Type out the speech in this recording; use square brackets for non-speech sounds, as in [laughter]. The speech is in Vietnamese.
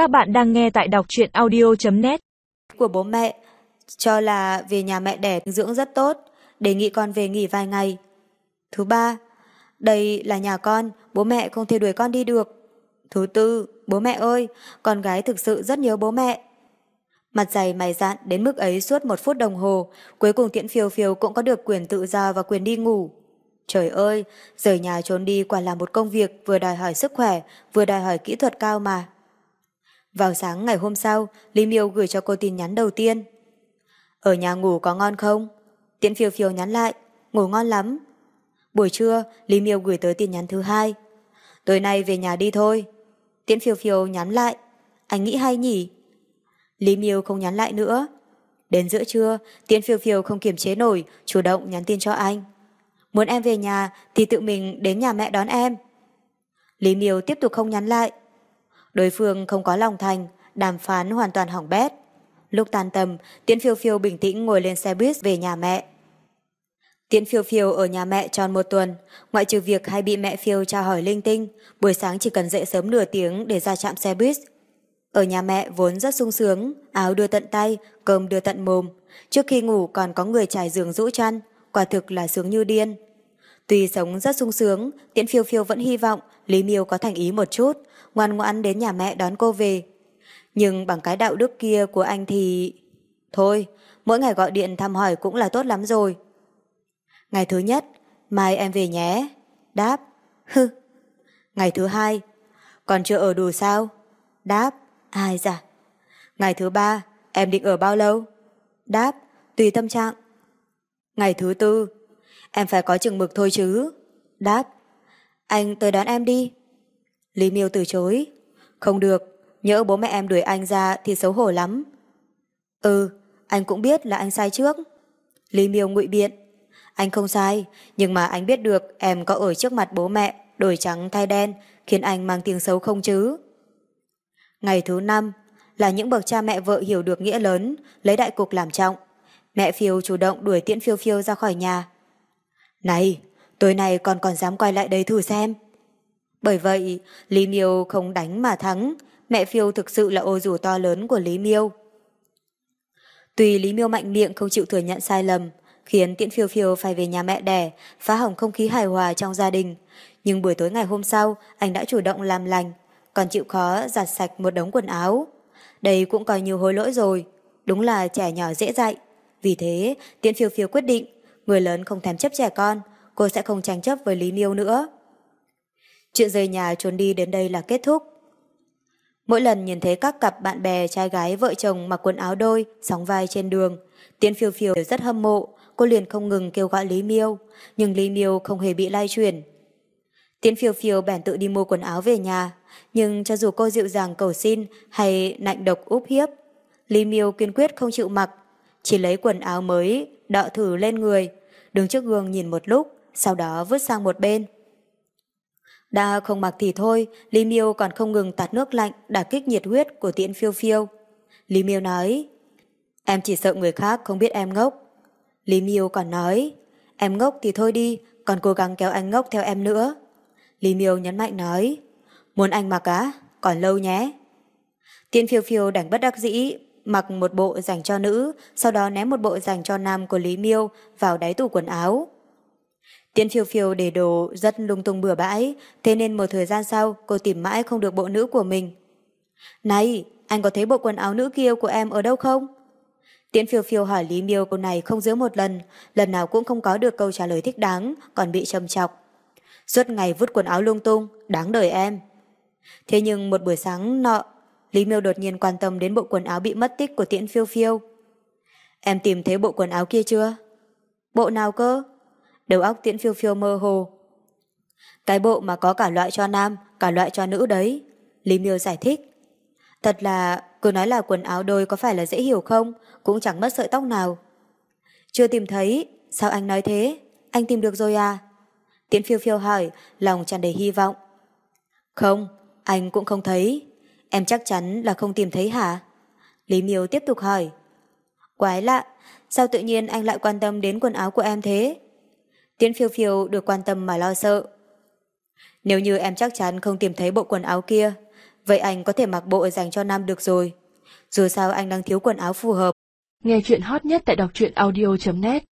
Các bạn đang nghe tại đọc truyện audio.net Của bố mẹ cho là về nhà mẹ đẻ dưỡng rất tốt, đề nghị con về nghỉ vài ngày. Thứ ba, đây là nhà con, bố mẹ không thể đuổi con đi được. Thứ tư, bố mẹ ơi, con gái thực sự rất nhớ bố mẹ. Mặt dày mày dạn đến mức ấy suốt một phút đồng hồ, cuối cùng tiễn phiêu phiêu cũng có được quyền tự do và quyền đi ngủ. Trời ơi, rời nhà trốn đi quả là một công việc vừa đòi hỏi sức khỏe, vừa đòi hỏi kỹ thuật cao mà. Vào sáng ngày hôm sau, Lý Miêu gửi cho cô tin nhắn đầu tiên. Ở nhà ngủ có ngon không? Tiễn phiêu phiêu nhắn lại, ngủ ngon lắm. Buổi trưa, Lý Miêu gửi tới tin nhắn thứ hai. Tối nay về nhà đi thôi. Tiễn phiêu phiêu nhắn lại, anh nghĩ hay nhỉ? Lý Miêu không nhắn lại nữa. Đến giữa trưa, Tiễn phiêu phiêu không kiềm chế nổi, chủ động nhắn tin cho anh. Muốn em về nhà thì tự mình đến nhà mẹ đón em. Lý Miêu tiếp tục không nhắn lại. Đối phương không có lòng thành, đàm phán hoàn toàn hỏng bét. Lúc tan tầm, Tiễn phiêu phiêu bình tĩnh ngồi lên xe buýt về nhà mẹ. Tiễn phiêu phiêu ở nhà mẹ tròn một tuần, ngoại trừ việc hay bị mẹ phiêu tra hỏi linh tinh, buổi sáng chỉ cần dậy sớm nửa tiếng để ra trạm xe buýt. Ở nhà mẹ vốn rất sung sướng, áo đưa tận tay, cơm đưa tận mồm. Trước khi ngủ còn có người trải giường rũ chăn, quả thực là sướng như điên. Tuy sống rất sung sướng, Tiễn phiêu phiêu vẫn hy vọng Lý Miêu có thành ý một chút, ngoan ngoãn đến nhà mẹ đón cô về. Nhưng bằng cái đạo đức kia của anh thì... Thôi, mỗi ngày gọi điện thăm hỏi cũng là tốt lắm rồi. Ngày thứ nhất, mai em về nhé. Đáp, [laughs] hư. Ngày thứ hai, còn chưa ở đủ sao? Đáp, ai dạ. Ngày thứ ba, em định ở bao lâu? Đáp, tùy tâm trạng. Ngày thứ tư, em phải có chừng mực thôi chứ. Đáp, anh tới đón em đi. Lý Miêu từ chối. Không được, nhỡ bố mẹ em đuổi anh ra thì xấu hổ lắm. Ừ, anh cũng biết là anh sai trước. Lý Miêu ngụy biện. Anh không sai, nhưng mà anh biết được em có ở trước mặt bố mẹ, đổi trắng thay đen, khiến anh mang tiếng xấu không chứ. Ngày thứ năm là những bậc cha mẹ vợ hiểu được nghĩa lớn, lấy đại cục làm trọng. Mẹ phiêu chủ động đuổi tiễn phiêu phiêu ra khỏi nhà. Này, tối nay con còn dám quay lại đây thử xem. Bởi vậy, Lý Miêu không đánh mà thắng, mẹ phiêu thực sự là ô dù to lớn của Lý Miêu. Tuy Lý Miêu mạnh miệng không chịu thừa nhận sai lầm, khiến Tiễn Phiêu Phiêu phải về nhà mẹ đẻ, phá hỏng không khí hài hòa trong gia đình. Nhưng buổi tối ngày hôm sau, anh đã chủ động làm lành, còn chịu khó giặt sạch một đống quần áo. Đây cũng coi như hối lỗi rồi, đúng là trẻ nhỏ dễ dạy. Vì thế, Tiễn Phiêu Phiêu quyết định, người lớn không thèm chấp trẻ con, cô sẽ không tranh chấp với Lý Miêu nữa. Chuyện rời nhà trốn đi đến đây là kết thúc. Mỗi lần nhìn thấy các cặp bạn bè trai gái vợ chồng mặc quần áo đôi, sóng vai trên đường, tiến Phiêu Phiêu đều rất hâm mộ, cô liền không ngừng kêu gọi Lý Miêu, nhưng Lý Miêu không hề bị lay chuyển. tiến Phiêu Phiêu bèn tự đi mua quần áo về nhà, nhưng cho dù cô dịu dàng cầu xin hay nạnh độc úp hiếp, Lý Miêu kiên quyết không chịu mặc, chỉ lấy quần áo mới đọ thử lên người, đứng trước gương nhìn một lúc, sau đó vứt sang một bên. Đã không mặc thì thôi, Lý Miêu còn không ngừng tạt nước lạnh đả kích nhiệt huyết của tiễn phiêu phiêu. Lý Miêu nói, em chỉ sợ người khác không biết em ngốc. Lý Miêu còn nói, em ngốc thì thôi đi, còn cố gắng kéo anh ngốc theo em nữa. Lý Miêu nhấn mạnh nói, muốn anh mặc á, còn lâu nhé. Tiễn phiêu phiêu đành bất đắc dĩ, mặc một bộ dành cho nữ, sau đó ném một bộ dành cho nam của Lý Miêu vào đáy tủ quần áo. Tiến phiêu phiêu để đồ rất lung tung bừa bãi, thế nên một thời gian sau cô tìm mãi không được bộ nữ của mình. Này, anh có thấy bộ quần áo nữ kia của em ở đâu không? Tiễn phiêu phiêu hỏi Lý Miêu câu này không dưới một lần, lần nào cũng không có được câu trả lời thích đáng, còn bị trầm chọc. Suốt ngày vứt quần áo lung tung, đáng đời em. Thế nhưng một buổi sáng nọ, Lý Miêu đột nhiên quan tâm đến bộ quần áo bị mất tích của Tiễn phiêu phiêu. Em tìm thấy bộ quần áo kia chưa? Bộ nào cơ? đầu óc tiễn phiêu phiêu mơ hồ. Cái bộ mà có cả loại cho nam, cả loại cho nữ đấy. Lý Miêu giải thích. Thật là, cứ nói là quần áo đôi có phải là dễ hiểu không, cũng chẳng mất sợi tóc nào. Chưa tìm thấy, sao anh nói thế? Anh tìm được rồi à? Tiễn phiêu phiêu hỏi, lòng tràn đầy hy vọng. Không, anh cũng không thấy. Em chắc chắn là không tìm thấy hả? Lý Miêu tiếp tục hỏi. Quái lạ, sao tự nhiên anh lại quan tâm đến quần áo của em thế? Tiễn phiêu phiêu được quan tâm mà lo sợ. Nếu như em chắc chắn không tìm thấy bộ quần áo kia, Vậy anh có thể mặc bộ dành cho nam được rồi. Dù sao anh đang thiếu quần áo phù hợp. Nghe chuyện hot nhất tại đọc truyện audio.net